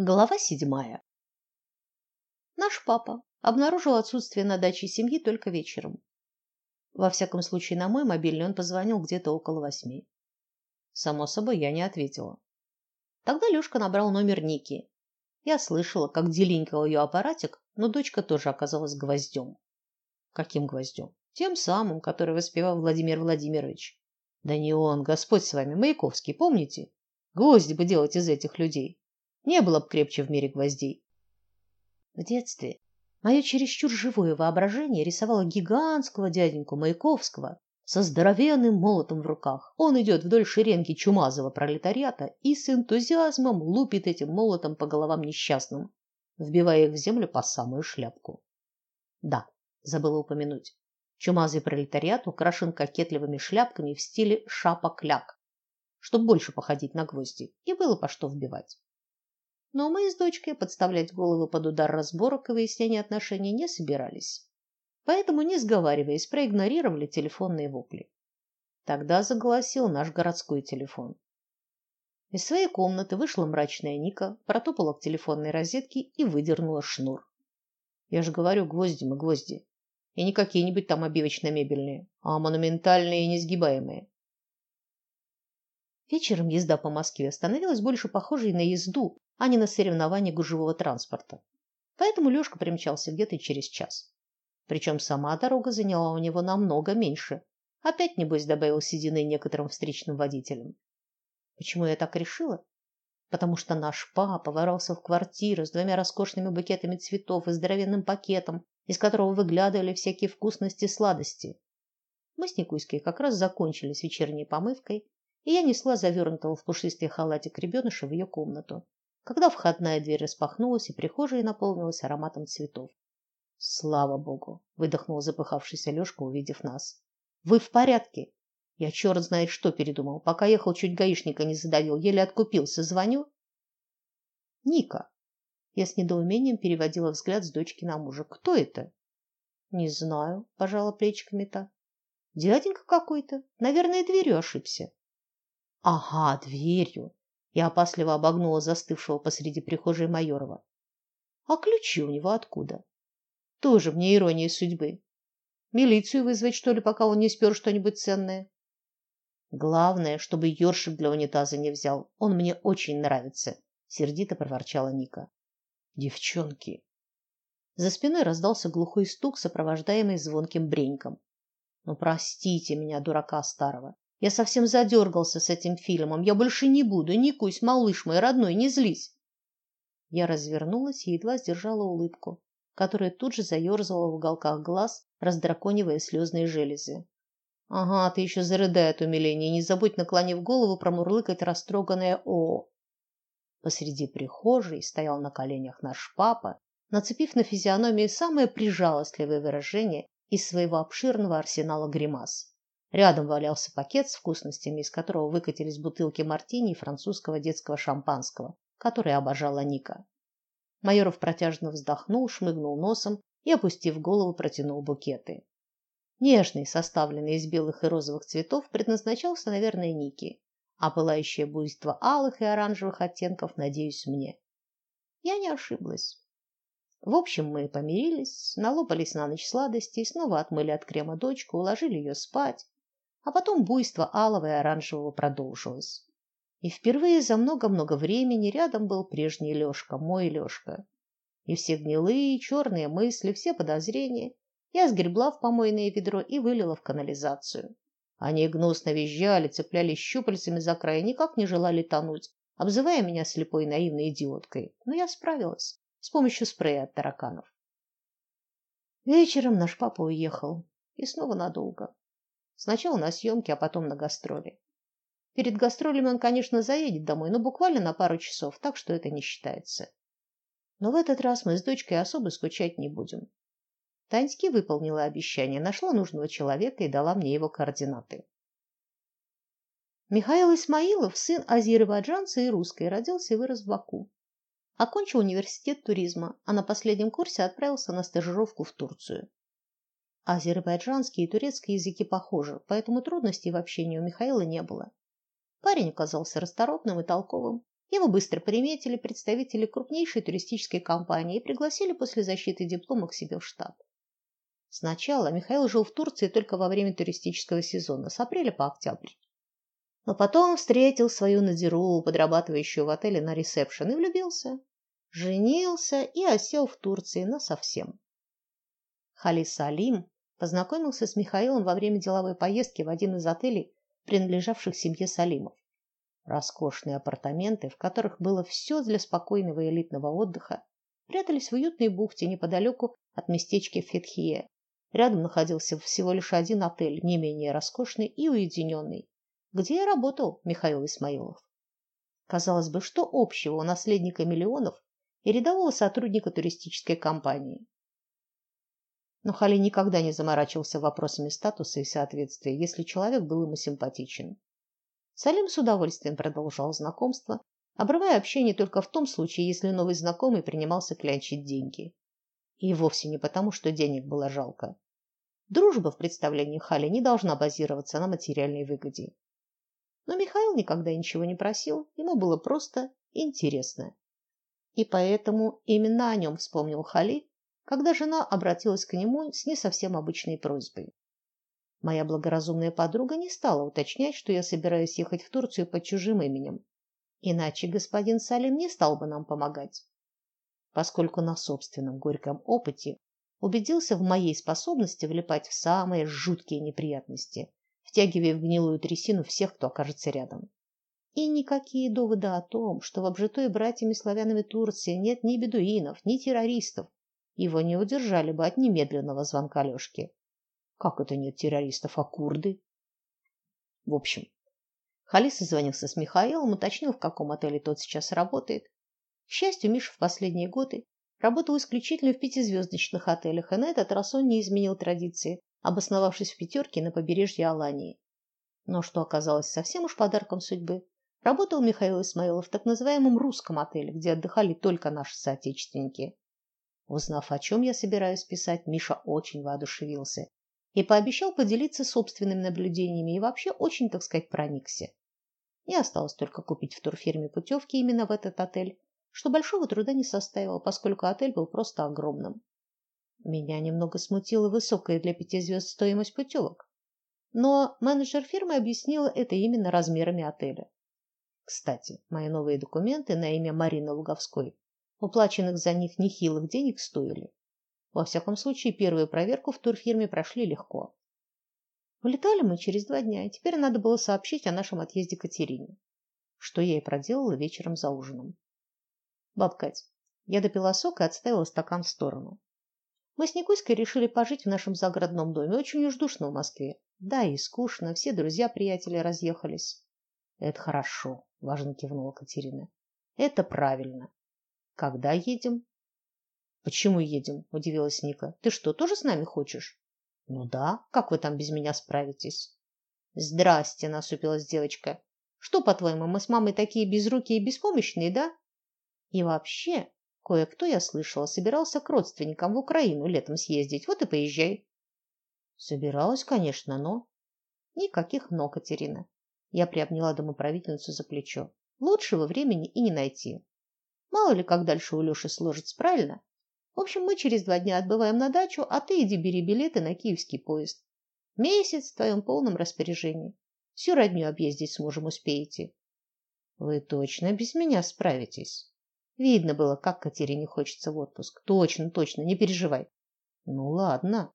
Глава седьмая. Наш папа обнаружил отсутствие на даче семьи только вечером. Во всяком случае, на мой мобильный он позвонил где-то около восьми. Само собой, я не ответила. Тогда Лёшка набрал номер Ники. Я слышала, как делинькал ее аппаратик, но дочка тоже оказалась гвоздем. Каким гвоздем? Тем самым, который воспевал Владимир Владимирович. Да не он, Господь с вами, Маяковский, помните? Гвозди бы делать из этих людей. Не было б крепче в мире гвоздей. В детстве мое чересчур живое воображение рисовало гигантского дяденьку Маяковского со здоровенным молотом в руках. Он идет вдоль шеренги чумазого пролетариата и с энтузиазмом лупит этим молотом по головам несчастным, вбивая их в землю по самую шляпку. Да, забыла упомянуть. Чумазый пролетариат украшен кокетливыми шляпками в стиле шапок-ляк, чтобы больше походить на гвозди, и было по что вбивать. Но мы с дочкой подставлять голову под удар разборок и выяснения отношений не собирались. Поэтому, не сговариваясь, проигнорировали телефонные вопли. Тогда заголосил наш городской телефон. Из своей комнаты вышла мрачная Ника, протопала к телефонной розетке и выдернула шнур. Я же говорю, гвозди мы гвозди. И не какие-нибудь там обивочно-мебельные, а монументальные и несгибаемые. Вечером езда по Москве становилась больше похожей на езду, а не на соревнование гужевого транспорта. Поэтому Лёшка примчался где-то через час. Причем сама дорога заняла у него намного меньше. Опять, небось, добавил седины некоторым встречным водителям. Почему я так решила? Потому что наш папа ворвался в квартиру с двумя роскошными букетами цветов и здоровенным пакетом, из которого выглядывали всякие вкусности и сладости. Мы с Никуськой как раз закончили с вечерней помывкой, и я несла завернутого в пушистый халатик ребеныша в ее комнату когда входная дверь распахнулась и прихожая наполнилась ароматом цветов. Слава богу, выдохнул запыхавшийся Лёшка, увидев нас. Вы в порядке? Я черт знает что передумал. Пока ехал, чуть гаишника не задавил, еле откупился. Звоню. Ника. Я с недоумением переводила взгляд с дочки на мужа. Кто это? Не знаю, пожала плечиками та. Дяденька какой-то, наверное, дверью ошибся. Ага, дверью. Я опасливо обогнула застывшего посреди прихожей Майорова. А ключи у него откуда? Тоже мне ирония судьбы. Милицию вызвать, что ли, пока он не спер что-нибудь ценное? Главное, чтобы ёршик для унитаза не взял. Он мне очень нравится, сердито проворчала Ника. Девчонки. За спиной раздался глухой стук, сопровождаемый звонким бреньком. Ну простите меня, дурака старого. Я совсем задергался с этим фильмом. Я больше не буду. Никусь, малыш мой родной, не злись. Я развернулась и едва сдержала улыбку, которая тут же заерзала в уголках глаз, раздраконивая слезные железы. Ага, ты еще зарыдай от умиления. Не забудь, наклонив голову, промурлыкать растроганное о. Посреди прихожей стоял на коленях наш папа, нацепив на физиономию самое прижалостливое выражение из своего обширного арсенала гримас. Рядом валялся пакет с вкусностями, из которого выкатились бутылки мартини и французского детского шампанского, которые обожала Ника. Майоров протяжно вздохнул, шмыгнул носом и, опустив голову, протянул букеты. Нежный, составленный из белых и розовых цветов, предназначался, наверное, Нике, а пылающее буйство алых и оранжевых оттенков, надеюсь, мне. Я не ошиблась. В общем, мы помирились, налопались на ночь сладостей, снова отмыли от крема дочку, уложили ее спать, а потом буйство алого и оранжевого продолжилось. И впервые за много-много времени рядом был прежний Лёшка, мой Лёшка. И все гнилые, черные мысли, все подозрения я сгребла в помойное ведро и вылила в канализацию. Они гнусно визжали, цеплялись щупальцами за край, никак не желали тонуть, обзывая меня слепой наивной идиоткой. Но я справилась с помощью спрея от тараканов. Вечером наш папа уехал, и снова надолго. Сначала на съемки, а потом на гастроли. Перед гастролями он, конечно, заедет домой, но буквально на пару часов, так что это не считается. Но в этот раз мы с дочкой особо скучать не будем. Таньски выполнила обещание, нашла нужного человека и дала мне его координаты. Михаил Исмаилов, сын азербайджанца и русской, родился и вырос в Баку. Окончил университет туризма, а на последнем курсе отправился на стажировку в Турцию. Азербайджанский и турецкий языки похожи, поэтому трудностей в общении у Михаила не было. Парень оказался расторопным и толковым, Его быстро приметили представители крупнейшей туристической компании и пригласили после защиты диплома к себе в штат. Сначала Михаил жил в Турции только во время туристического сезона, с апреля по октябрь. Но потом встретил свою Надиру, подрабатывающую в отеле на ресепшн, и влюбился. Женился и осел в Турции насовсем. Хали Салим познакомился с Михаилом во время деловой поездки в один из отелей, принадлежавших семье Салимов. Роскошные апартаменты, в которых было все для спокойного элитного отдыха, прятались в уютной бухте неподалеку от местечка Фетхие. Рядом находился всего лишь один отель, не менее роскошный и уединенный, где и работал Михаил Исмаилов. Казалось бы, что общего у наследника миллионов и рядового сотрудника туристической компании? Но Хали никогда не заморачивался вопросами статуса и соответствия, если человек был ему симпатичен. Салим с удовольствием продолжал знакомство, обрывая общение только в том случае, если новый знакомый принимался клянчить деньги. И вовсе не потому, что денег было жалко. Дружба в представлении Хали не должна базироваться на материальной выгоде. Но Михаил никогда ничего не просил, ему было просто интересно. И поэтому именно о нем вспомнил Хали, когда жена обратилась к нему с не совсем обычной просьбой. Моя благоразумная подруга не стала уточнять, что я собираюсь ехать в Турцию под чужим именем. Иначе господин Салим не стал бы нам помогать. Поскольку на собственном горьком опыте убедился в моей способности влипать в самые жуткие неприятности, втягивая в гнилую трясину всех, кто окажется рядом. И никакие доводы о том, что в обжитой братьями-славянами Турции нет ни бедуинов, ни террористов, его не удержали бы от немедленного звонка Лёшки. Как это нет террористов, а курды? В общем, Халис созвонился с Михаилом, уточнил, в каком отеле тот сейчас работает. К счастью, Миша в последние годы работал исключительно в пятизвездочных отелях, и на этот раз он не изменил традиции, обосновавшись в пятерке на побережье Алании. Но что оказалось совсем уж подарком судьбы, работал Михаил Исмаилов в так называемом русском отеле, где отдыхали только наши соотечественники. Узнав, о чем я собираюсь писать, Миша очень воодушевился и пообещал поделиться собственными наблюдениями и вообще очень, так сказать, проникся. Мне осталось только купить в турфирме путевки именно в этот отель, что большого труда не составило, поскольку отель был просто огромным. Меня немного смутила высокая для пяти звезд стоимость путевок, но менеджер фирмы объяснила это именно размерами отеля. Кстати, мои новые документы на имя Марины Луговской Уплаченных за них нехилых денег стоили. Во всяком случае, первую проверку в турфирме прошли легко. Улетали мы через два дня, и теперь надо было сообщить о нашем отъезде Катерине, что я и проделала вечером за ужином. Баб я допила сок и отставила стакан в сторону. Мы с Никуськой решили пожить в нашем загородном доме, очень уж душно в Москве. Да и скучно, все друзья-приятели разъехались. Это хорошо, важно кивнула Катерина. Это правильно. Когда едем? Почему едем? удивилась Ника. Ты что, тоже с нами хочешь? Ну да, как вы там без меня справитесь? Здрасте, насупилась девочка. Что, по-твоему, мы с мамой такие безрукие и беспомощные, да? И вообще, кое-кто, я слышала, собирался к родственникам в Украину летом съездить. Вот и поезжай. Собиралась, конечно, но никаких но, Катерина. Я приобняла домоправительницу за плечо. Лучшего времени и не найти. Мало ли, как дальше у Лёши сложится, правильно? В общем, мы через два дня отбываем на дачу, а ты иди бери билеты на киевский поезд. Месяц в твоем полном распоряжении. Всю родню объездить сможем, успеете. Вы точно без меня справитесь. Видно было, как Катерине хочется в отпуск. Точно, точно, не переживай. Ну ладно.